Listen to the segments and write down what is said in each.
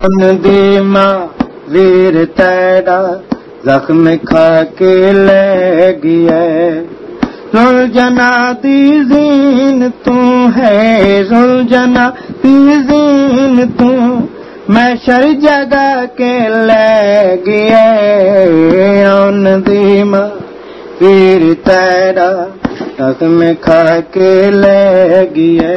دی ویر تیرا زخم کھا کے لے گیا رول جنا دی زین تو ہے رول جنا دی زین تو میں شر جگہ کے لے گیا ان دی ماں ویر تیرا زخم کھا کے لے گیا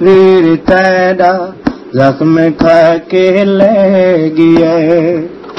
ویر تیرا زخم کھا کے لے گیا